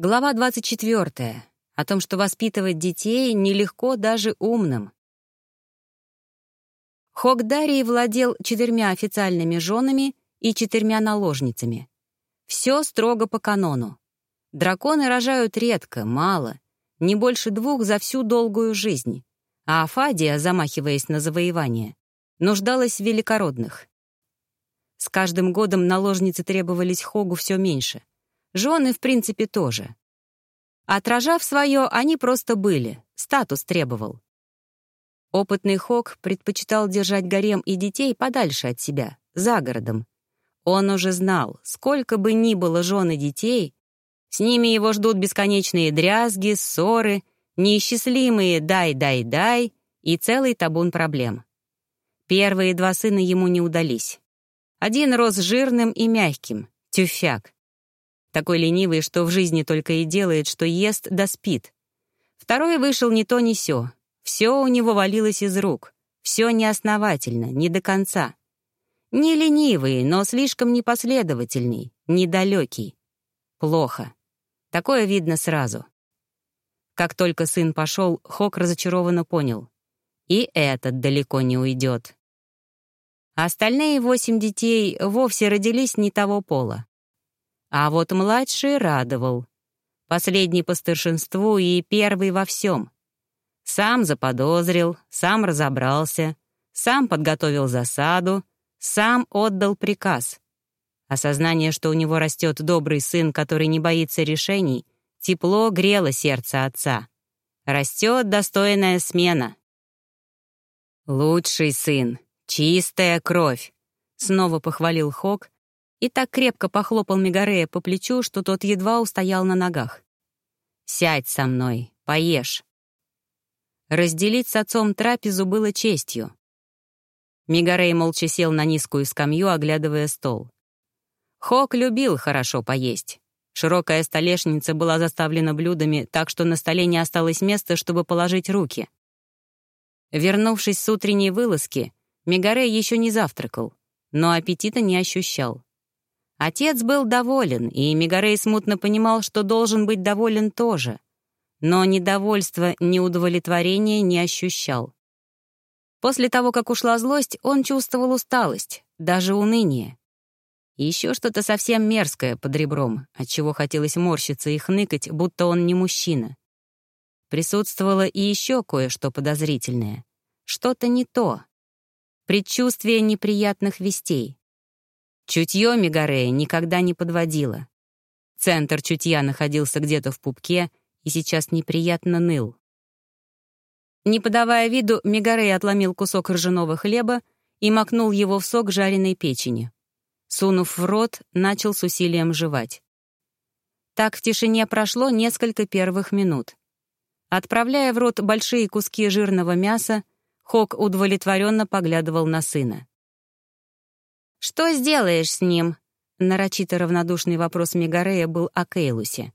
Глава 24. О том, что воспитывать детей нелегко даже умным. Хогдарий владел четырьмя официальными женами и четырьмя наложницами. Все строго по канону. Драконы рожают редко, мало, не больше двух за всю долгую жизнь, а Афадия, замахиваясь на завоевание, нуждалась в великородных. С каждым годом наложницы требовались Хогу все меньше. Жены, в принципе, тоже. Отражав свое, они просто были, статус требовал. Опытный Хог предпочитал держать гарем и детей подальше от себя, за городом. Он уже знал, сколько бы ни было жен и детей, с ними его ждут бесконечные дрязги, ссоры, неисчислимые «дай-дай-дай» и целый табун проблем. Первые два сына ему не удались. Один рос жирным и мягким, тюфяк. Такой ленивый, что в жизни только и делает, что ест да спит. Второй вышел ни то ни сё. Все у него валилось из рук. Все неосновательно, не до конца. Не ленивый, но слишком непоследовательный, недалекий. Плохо. Такое видно сразу. Как только сын пошел, Хок разочарованно понял. И этот далеко не уйдет. Остальные восемь детей вовсе родились не того пола. А вот младший радовал. Последний по старшинству и первый во всем. Сам заподозрил, сам разобрался, сам подготовил засаду, сам отдал приказ. Осознание, что у него растет добрый сын, который не боится решений, тепло грело сердце отца. Растет достойная смена. «Лучший сын, чистая кровь», — снова похвалил Хок, и так крепко похлопал Мегарея по плечу, что тот едва устоял на ногах. «Сядь со мной, поешь». Разделить с отцом трапезу было честью. Мегарей молча сел на низкую скамью, оглядывая стол. Хок любил хорошо поесть. Широкая столешница была заставлена блюдами, так что на столе не осталось места, чтобы положить руки. Вернувшись с утренней вылазки, Мегарей еще не завтракал, но аппетита не ощущал. Отец был доволен, и Мегарей смутно понимал, что должен быть доволен тоже. Но недовольства, неудовлетворения не ощущал. После того, как ушла злость, он чувствовал усталость, даже уныние. Еще что-то совсем мерзкое под ребром, от чего хотелось морщиться и хныкать, будто он не мужчина. Присутствовало и еще кое-что подозрительное. Что-то не то. Предчувствие неприятных вестей. Чутье Мегарея никогда не подводило. Центр чутья находился где-то в пупке и сейчас неприятно ныл. Не подавая виду, Мегарей отломил кусок ржаного хлеба и макнул его в сок жареной печени. Сунув в рот, начал с усилием жевать. Так в тишине прошло несколько первых минут. Отправляя в рот большие куски жирного мяса, Хок удовлетворенно поглядывал на сына. «Что сделаешь с ним?» Нарочито равнодушный вопрос Мегарея был о Кейлусе.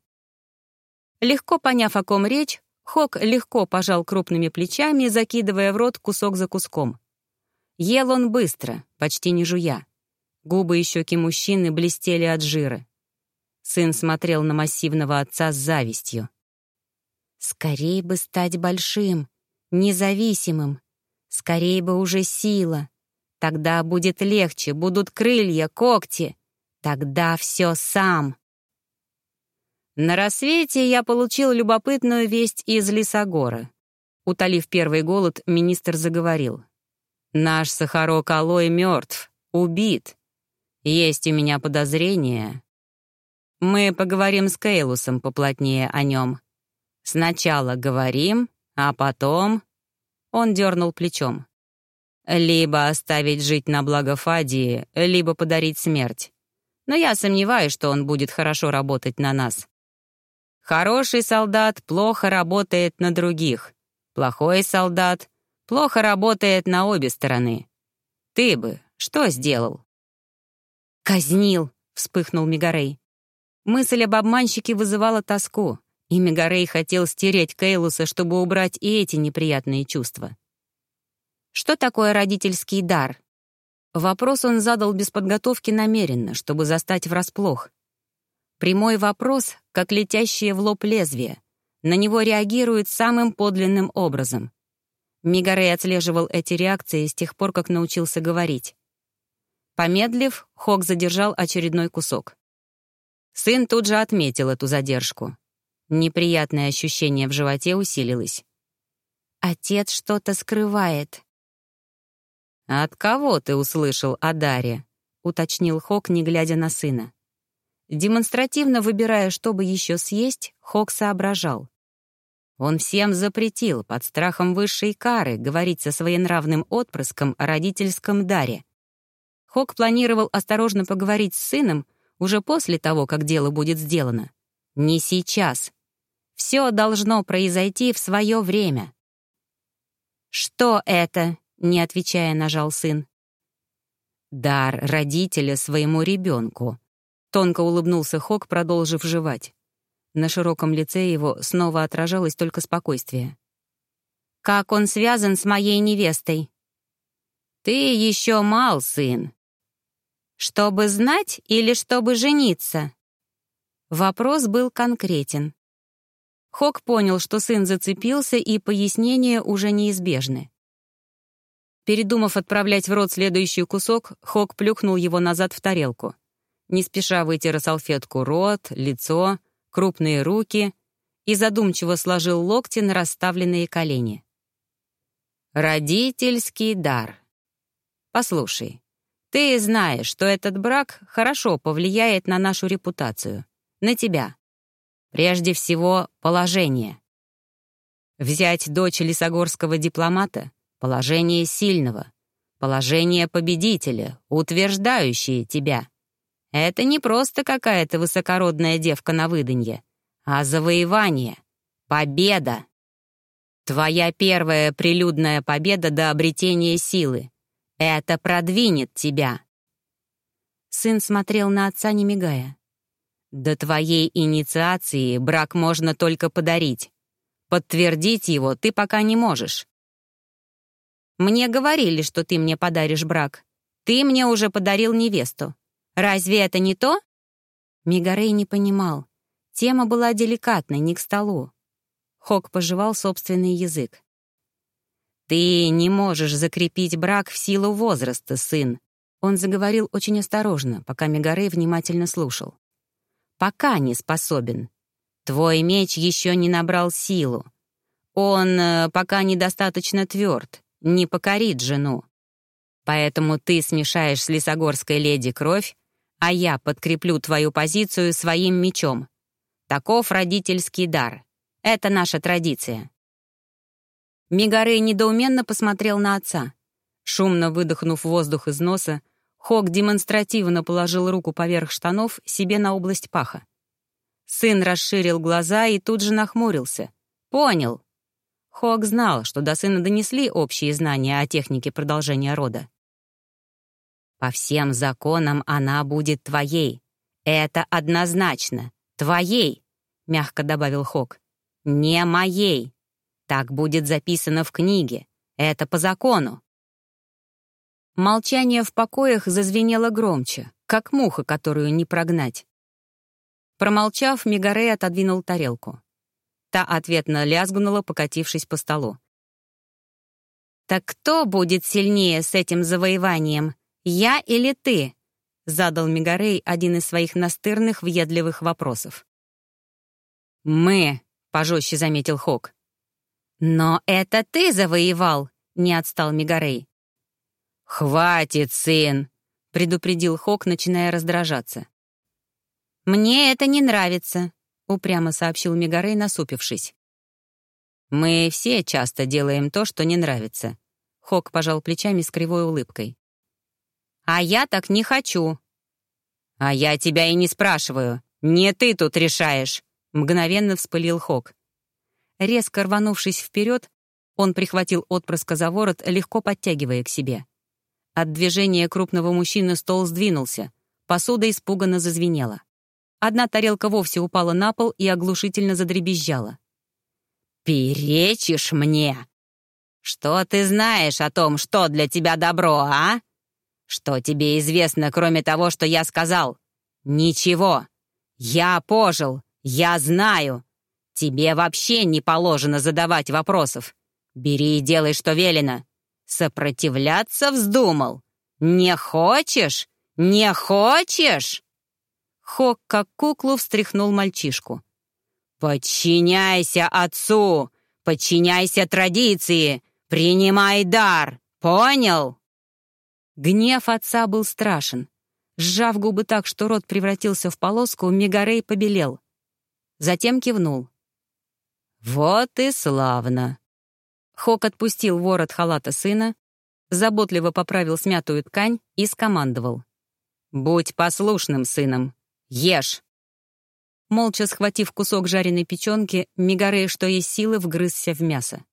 Легко поняв, о ком речь, Хок легко пожал крупными плечами, закидывая в рот кусок за куском. Ел он быстро, почти не жуя. Губы и щеки мужчины блестели от жира. Сын смотрел на массивного отца с завистью. «Скорей бы стать большим, независимым. Скорей бы уже сила. Тогда будет легче, будут крылья, когти. Тогда все сам. На рассвете я получил любопытную весть из Лисогора. Утолив первый голод, министр заговорил. «Наш Сахарок Алой мертв, убит. Есть у меня подозрение. Мы поговорим с Кейлусом поплотнее о нем. Сначала говорим, а потом...» Он дернул плечом. Либо оставить жить на благо Фадии, либо подарить смерть. Но я сомневаюсь, что он будет хорошо работать на нас. Хороший солдат плохо работает на других. Плохой солдат плохо работает на обе стороны. Ты бы что сделал? «Казнил», — вспыхнул Мегарей. Мысль об обманщике вызывала тоску, и Мегарей хотел стереть Кейлуса, чтобы убрать и эти неприятные чувства. Что такое родительский дар? Вопрос он задал без подготовки намеренно, чтобы застать врасплох. Прямой вопрос, как летящее в лоб лезвие. На него реагирует самым подлинным образом. Мигарей отслеживал эти реакции с тех пор, как научился говорить. Помедлив, Хок задержал очередной кусок. Сын тут же отметил эту задержку. Неприятное ощущение в животе усилилось. «Отец что-то скрывает». «От кого ты услышал о Даре?» — уточнил Хок, не глядя на сына. Демонстративно выбирая, чтобы еще съесть, Хок соображал. Он всем запретил под страхом высшей кары говорить со своенравным отпрыском о родительском даре. Хок планировал осторожно поговорить с сыном уже после того, как дело будет сделано. Не сейчас. Все должно произойти в свое время. «Что это?» — не отвечая, нажал сын. «Дар родителя своему ребенку», — тонко улыбнулся Хок, продолжив жевать. На широком лице его снова отражалось только спокойствие. «Как он связан с моей невестой?» «Ты еще мал, сын». «Чтобы знать или чтобы жениться?» Вопрос был конкретен. Хок понял, что сын зацепился, и пояснения уже неизбежны. Передумав отправлять в рот следующий кусок, Хок плюхнул его назад в тарелку. Не спеша вытер салфетку рот, лицо, крупные руки и задумчиво сложил локти на расставленные колени. «Родительский дар. Послушай, ты знаешь, что этот брак хорошо повлияет на нашу репутацию, на тебя. Прежде всего, положение. Взять дочь лисогорского дипломата — положение сильного, положение победителя, утверждающее тебя. Это не просто какая-то высокородная девка на выданье, а завоевание, победа. Твоя первая прилюдная победа до обретения силы. Это продвинет тебя. Сын смотрел на отца, не мигая. До твоей инициации брак можно только подарить. Подтвердить его ты пока не можешь. Мне говорили, что ты мне подаришь брак. Ты мне уже подарил невесту. Разве это не то? Мигарей не понимал. Тема была деликатной, не к столу. Хок пожевал собственный язык. «Ты не можешь закрепить брак в силу возраста, сын», он заговорил очень осторожно, пока Мегарей внимательно слушал пока не способен. Твой меч еще не набрал силу. Он э, пока недостаточно тверд, не покорит жену. Поэтому ты смешаешь с лесогорской леди кровь, а я подкреплю твою позицию своим мечом. Таков родительский дар. Это наша традиция». Мигарей недоуменно посмотрел на отца. Шумно выдохнув воздух из носа, Хок демонстративно положил руку поверх штанов себе на область паха. Сын расширил глаза и тут же нахмурился. «Понял». Хок знал, что до сына донесли общие знания о технике продолжения рода. «По всем законам она будет твоей. Это однозначно. Твоей», — мягко добавил Хок. «Не моей. Так будет записано в книге. Это по закону». Молчание в покоях зазвенело громче, как муха, которую не прогнать. Промолчав, Мигарей отодвинул тарелку. Та ответно лязгнула, покатившись по столу. «Так кто будет сильнее с этим завоеванием, я или ты?» — задал Мигарей один из своих настырных, въедливых вопросов. «Мы», — пожестче заметил Хок. «Но это ты завоевал», — не отстал Мигарей. «Хватит, сын!» — предупредил Хок, начиная раздражаться. «Мне это не нравится», — упрямо сообщил Мегарей, насупившись. «Мы все часто делаем то, что не нравится», — Хок пожал плечами с кривой улыбкой. «А я так не хочу». «А я тебя и не спрашиваю. Не ты тут решаешь», — мгновенно вспылил Хок. Резко рванувшись вперед, он прихватил отпрыска за ворот, легко подтягивая к себе. От движения крупного мужчины стол сдвинулся. Посуда испуганно зазвенела. Одна тарелка вовсе упала на пол и оглушительно задребезжала. «Перечишь мне? Что ты знаешь о том, что для тебя добро, а? Что тебе известно, кроме того, что я сказал? Ничего. Я пожил, я знаю. Тебе вообще не положено задавать вопросов. Бери и делай, что велено. Сопротивляться вздумал. Не хочешь? Не хочешь?» Хок, как куклу, встряхнул мальчишку. «Подчиняйся отцу! Подчиняйся традиции! Принимай дар! Понял?» Гнев отца был страшен. Сжав губы так, что рот превратился в полоску, Мегарей побелел. Затем кивнул. «Вот и славно!» Хок отпустил ворот халата сына, заботливо поправил смятую ткань и скомандовал. «Будь послушным сыном! Ешь!» Молча схватив кусок жареной печенки, Мегарей, что есть силы, вгрызся в мясо.